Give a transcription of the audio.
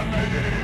Fascinating!